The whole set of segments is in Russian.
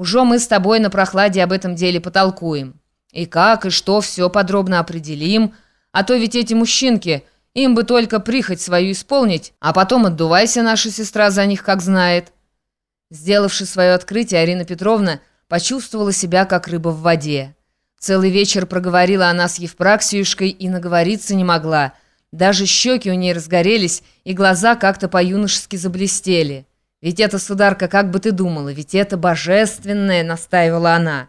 Уже мы с тобой на прохладе об этом деле потолкуем. И как, и что, все подробно определим. А то ведь эти мужчинки, им бы только прихоть свою исполнить, а потом отдувайся наша сестра за них, как знает». Сделавши свое открытие, Арина Петровна почувствовала себя, как рыба в воде. Целый вечер проговорила она с Евпраксиюшкой и наговориться не могла. Даже щеки у ней разгорелись, и глаза как-то по-юношески заблестели. «Ведь это, сударка, как бы ты думала, ведь это божественное», — настаивала она.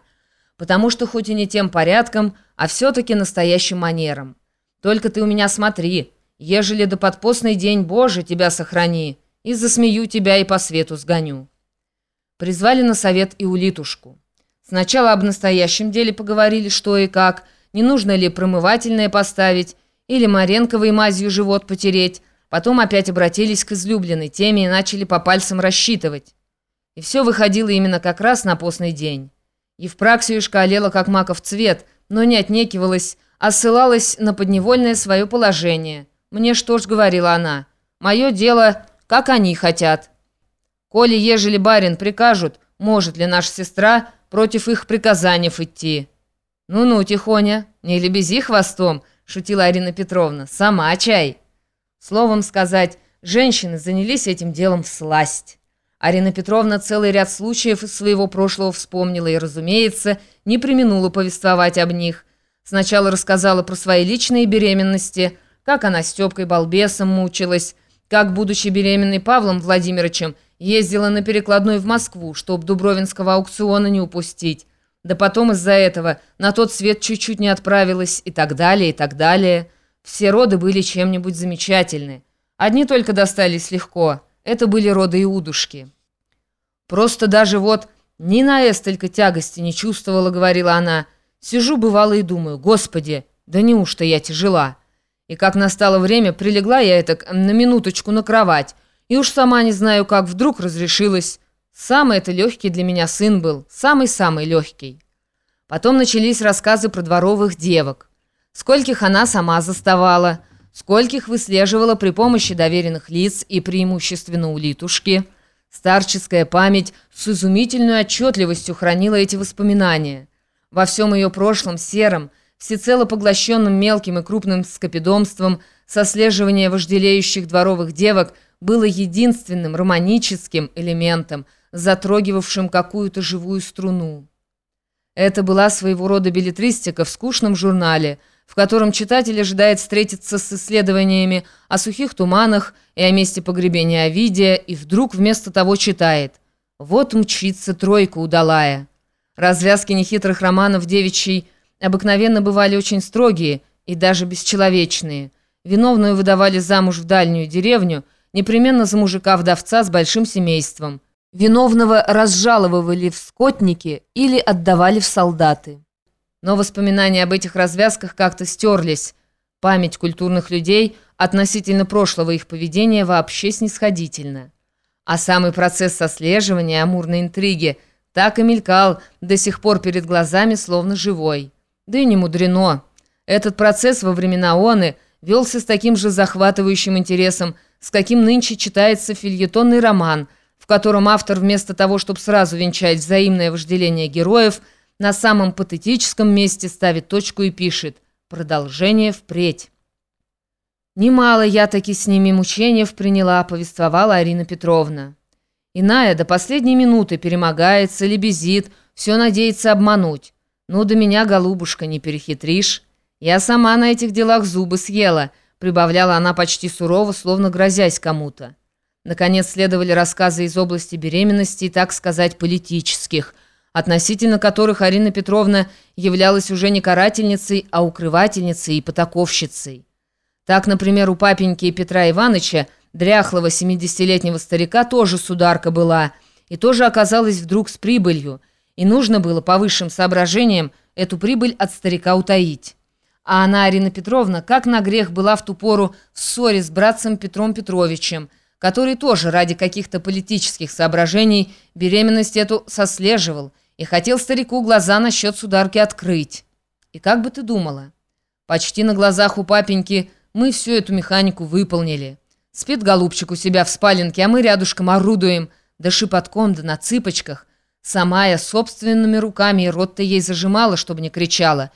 «Потому что хоть и не тем порядком, а все-таки настоящим манером. Только ты у меня смотри, ежели до подпостный день, Боже, тебя сохрани, и засмею тебя и по свету сгоню». Призвали на совет и улитушку. Сначала об настоящем деле поговорили, что и как, не нужно ли промывательное поставить, или Маренковой мазью живот потереть, Потом опять обратились к излюбленной теме и начали по пальцам рассчитывать. И все выходило именно как раз на постный день. Евпраксиюшка олела как маков цвет, но не отнекивалась, а ссылалась на подневольное свое положение. «Мне что ж», — говорила она, — «мое дело, как они хотят. Коли, ежели барин прикажут, может ли наша сестра против их приказаний идти?» «Ну-ну, тихоня, не лебези хвостом», — шутила Арина Петровна, — «сама чай». Словом сказать, женщины занялись этим делом в сласть. Арина Петровна целый ряд случаев из своего прошлого вспомнила и, разумеется, не применула повествовать об них. Сначала рассказала про свои личные беременности, как она с Степкой Балбесом мучилась, как, будучи беременной Павлом Владимировичем, ездила на перекладной в Москву, чтоб Дубровинского аукциона не упустить. Да потом из-за этого на тот свет чуть-чуть не отправилась и так далее, и так далее. Все роды были чем-нибудь замечательны. Одни только достались легко. Это были роды Иудушки. Просто даже вот ни на эстолько тягости не чувствовала, говорила она. Сижу, бывало, и думаю, господи, да неужто я тяжела? И как настало время, прилегла я это на минуточку на кровать, и уж сама не знаю, как вдруг разрешилась. Самый это легкий для меня сын был, самый-самый легкий. Потом начались рассказы про дворовых девок скольких она сама заставала, скольких выслеживала при помощи доверенных лиц и преимущественно улитушки. Старческая память с изумительной отчетливостью хранила эти воспоминания. Во всем ее прошлом сером, всецело поглощенным мелким и крупным скопидомством, сослеживание вожделеющих дворовых девок было единственным романическим элементом, затрогивавшим какую-то живую струну. Это была своего рода билетристика в скучном журнале – в котором читатель ожидает встретиться с исследованиями о сухих туманах и о месте погребения Овидия, и вдруг вместо того читает «Вот мчится тройка удалая». Развязки нехитрых романов девичьей обыкновенно бывали очень строгие и даже бесчеловечные. Виновную выдавали замуж в дальнюю деревню, непременно за мужика-вдовца с большим семейством. Виновного разжаловывали в скотники или отдавали в солдаты. Но воспоминания об этих развязках как-то стерлись. Память культурных людей относительно прошлого их поведения вообще снисходительна. А самый процесс сослеживания амурной интриги так и мелькал до сих пор перед глазами, словно живой. Да и не мудрено. Этот процесс во времена Оны велся с таким же захватывающим интересом, с каким нынче читается фильетонный роман, в котором автор вместо того, чтобы сразу венчать взаимное вожделение героев – на самом патетическом месте ставит точку и пишет «Продолжение впредь». «Немало я таки с ними мучений приняла», — повествовала Арина Петровна. Иная до последней минуты перемогается, лебезит, все надеется обмануть. «Ну, до меня, голубушка, не перехитришь. Я сама на этих делах зубы съела», — прибавляла она почти сурово, словно грозясь кому-то. Наконец следовали рассказы из области беременности, так сказать, политических — относительно которых Арина Петровна являлась уже не карательницей, а укрывательницей и потаковщицей. Так, например, у папеньки Петра Ивановича, дряхлого 70-летнего старика, тоже сударка была, и тоже оказалась вдруг с прибылью, и нужно было по высшим соображениям эту прибыль от старика утаить. А она, Арина Петровна, как на грех была в ту пору в ссоре с братцем Петром Петровичем, который тоже ради каких-то политических соображений беременность эту сослеживал – и хотел старику глаза насчет сударки открыть. И как бы ты думала? Почти на глазах у папеньки мы всю эту механику выполнили. Спит голубчик у себя в спаленке, а мы рядышком орудуем, да шепотком, да на цыпочках. Сама я собственными руками и рот-то ей зажимала, чтобы не кричала.